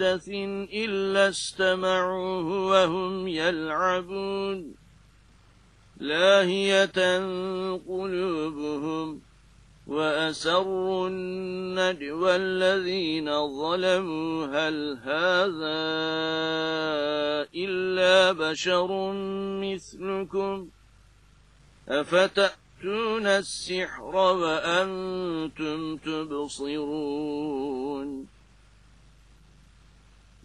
محدث إلا استمعوه وهم يلعبون لاهية قلوبهم وأسروا النجوى الذين ظلموا هل هذا إلا بشر مثلكم أفتأتون السحر وأنتم تبصرون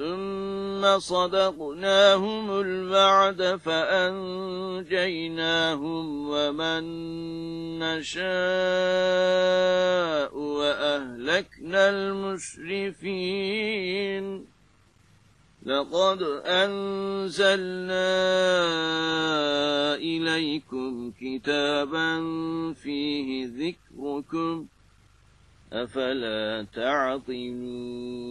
ثم صدقناهم الوعد فأنجيناهم ومن نشاء وأهلكنا المسرفين لقد أنزلنا إليكم كتابا فيه ذكركم. أفلا تعقلون؟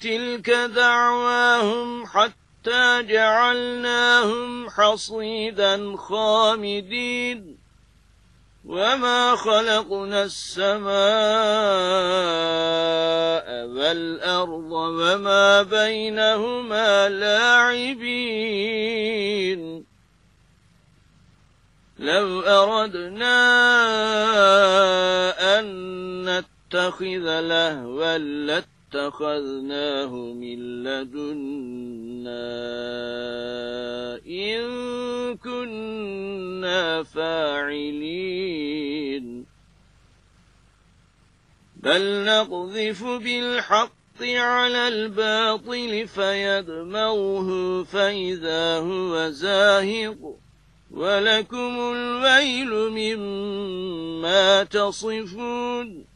تلك دعواهم حتى جعلناهم حصيدا خامدين وما خلقنا السماء والأرض وما بينهما لاعبين لو أردنا أن نتخذ لهوا لت اتخذناه من لدنا إن كنا فاعلين. بل نقذف بالحق على الباطل فيدموه فإذا هو زاهق. ولكم الويل مما تصفون.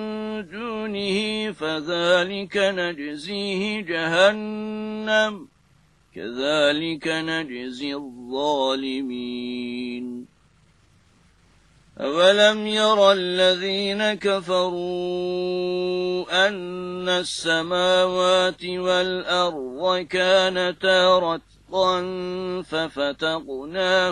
دونه فذلك نجزيه جهنم. كذلك نجزي الظالمين. أولم ير الذين كفروا أن السماوات والأرض كانتا رتقا ففتقناهما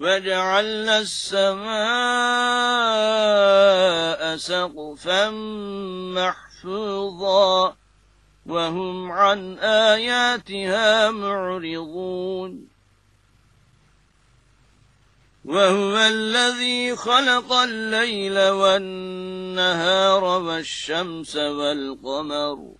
وجعلنا السماء سقفا محفوظا وهم عن آياتها معرضون. وهو الذي خلق الليل والنهار والشمس والقمر.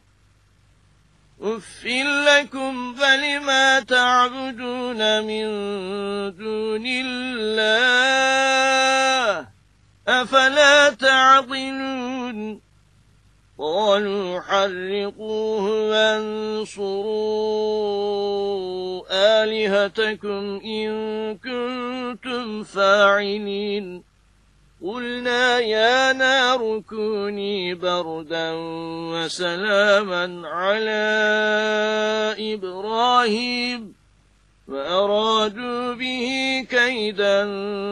أف لكم فلما تعبدون من دون الله أفلا تعقلون قالوا حرقوه وانصروا آلهتكم إن كنتم فاعلين قلنا يا نار كوني بردا وسلاما على إبراهيم وأرادوا به كيدا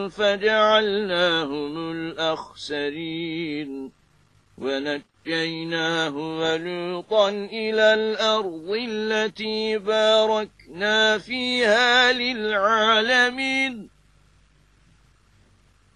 فجعلناهم الأخسرين ونجيناه ولوطا إلى الأرض التي باركنا فيها للعالمين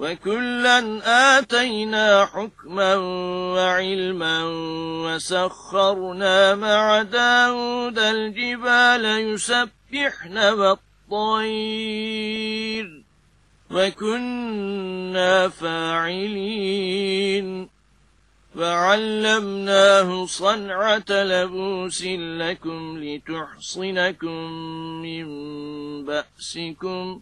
وكلا آتينا حكما وعلما وسخرنا مع داود الجبال يسبحن والطير وكنا فاعلين. فعلمناه صنعة لبوس لكم لتحصنكم من بأسكم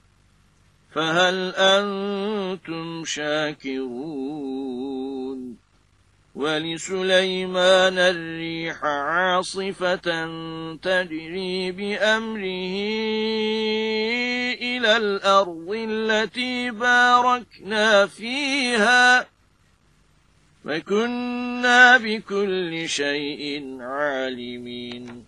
فهل أنتم شاكرون؟ ولسليمان الريح عاصفة تجري بأمره إلى الأرض التي باركنا فيها. وكنا بكل شيء عالمين.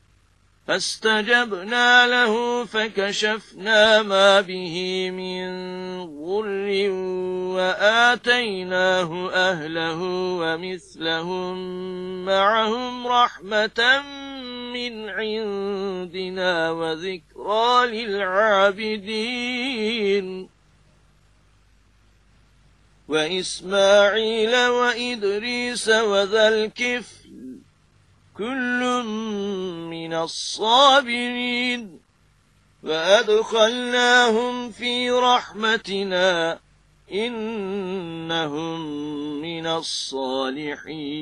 فاستجبنا له فكشفنا ما به من ضر وآتيناه أهله ومثلهم معهم رحمة من عندنا وذكرى للعابدين. وإسماعيل وإدريس وذا الكفر كل من الصابرين وأدخلناهم في رحمتنا إنهم من الصالحين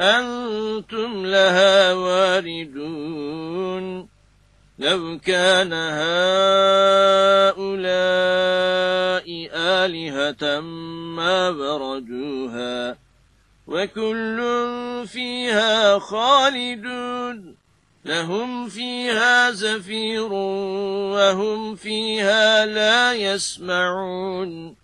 أنتم لها واردون. لو كان هؤلاء آلهة ما بردوها وكل فيها خالدون. لهم فيها زفير وهم فيها لا يسمعون.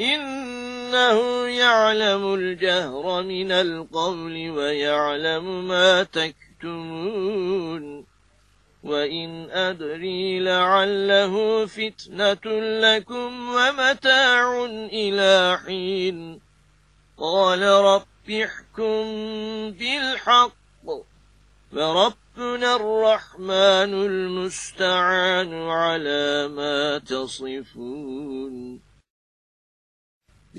إنه يعلم الجهر من القول ويعلم ما تكتمون وإن أدري لعله فتنة لكم ومتاع إلى حين. قال رب احكم بالحق فربنا الرحمن المستعان على ما تصفون.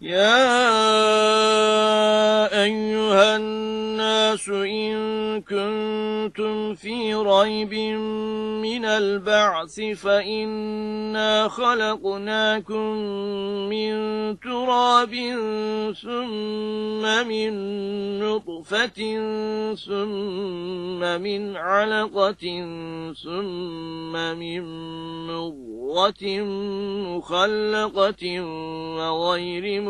يا أيها الناس إن كنتم في ريب من البعث فإنا خلقناكم من تراب ثم من نطفة ثم من علقة ثم من مضغة مخلقة وغير مخلقة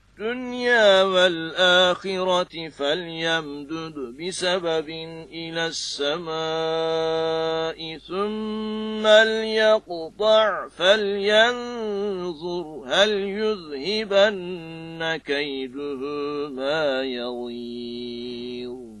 الدنيا والآخرة فليمدد بسبب إلى السماء ثم ليقطع فلينظر هل يذهبن كيده ما يغيظ.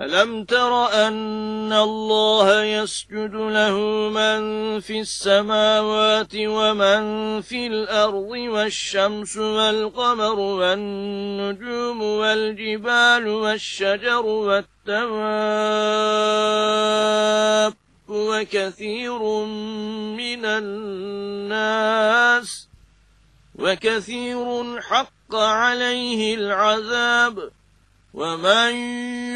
ألم تر أن الله يسجد له من في السماوات ومن في الأرض والشمس والقمر والنجوم والجبال والشجر والتواب وكثير من الناس وكثير حق عليه العذاب ومن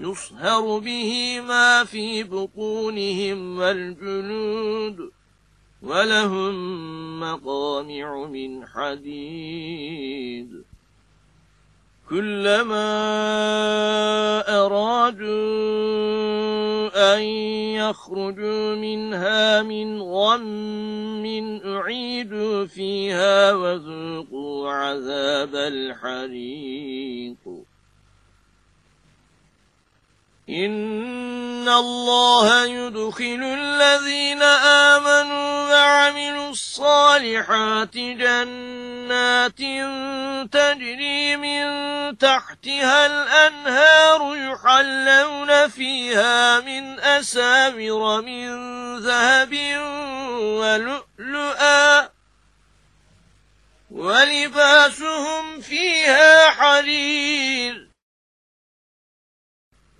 يصهر به ما في بطونهم والجنود ولهم مقامع من حديد. كلما أرادوا أن يخرجوا منها من غم أعيدوا فيها وذوقوا عذاب الحريق. إن الله يدخل الذين آمنوا وعملوا الصالحات جنات تجري من تحتها الأنهار يحلون فيها من أسامر من ذهب ولؤلؤا ولباسهم فيها حرير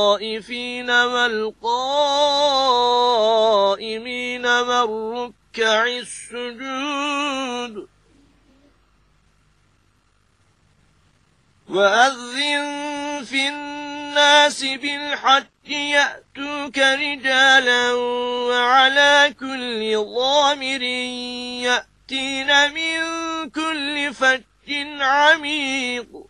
الطائفين والقائمين والركع السجود وأذن في الناس بالحج يأتوك رجالا وعلى كل ضامر يأتين من كل فج عميق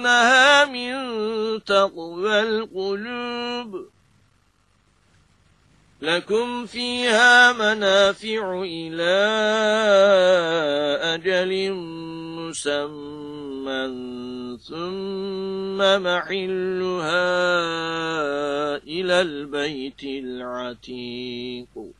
إنها من تقوى القلوب. لكم فيها منافع إلى أجل مسمى ثم محلها إلى البيت العتيق.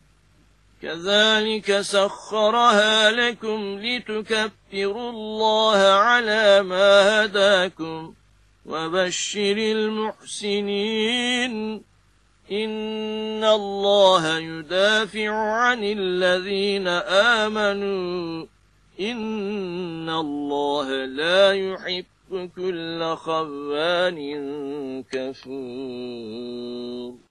كذلك سخرها لكم لتكفروا الله على ما هداكم وبشر المحسنين. إن الله يدافع عن الذين آمنوا. إن الله لا يحب كل خوان كفور.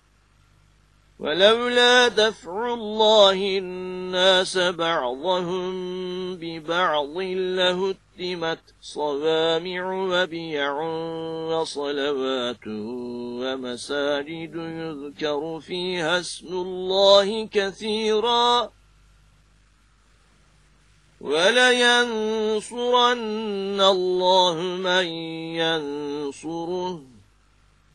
ولولا دفع الله الناس بعضهم ببعض لهتمت صوامع وبيع وصلوات ومساجد يذكر فيها اسم الله كثيرا. ولينصرن الله من ينصره.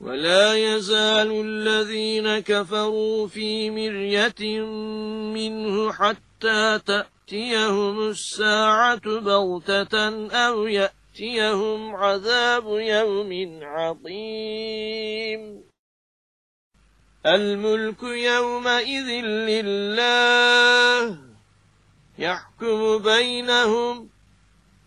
ولا يزال الذين كفروا في مرية منه حتى تأتيهم الساعة بغتة أو يأتيهم عذاب يوم عظيم. الملك يومئذ لله يحكم بينهم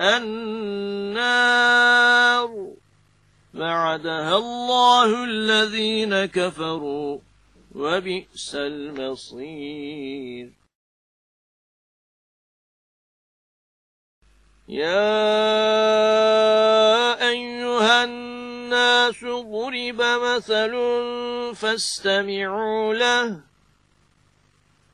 النار. بعدها الله الذين كفروا وبئس المصير. يا أيها الناس ضرب مثل فاستمعوا له.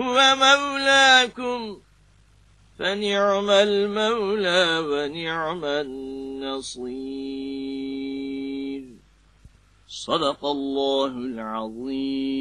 هو مولاكم فنعم المولى ونعم النصير. صدق الله العظيم.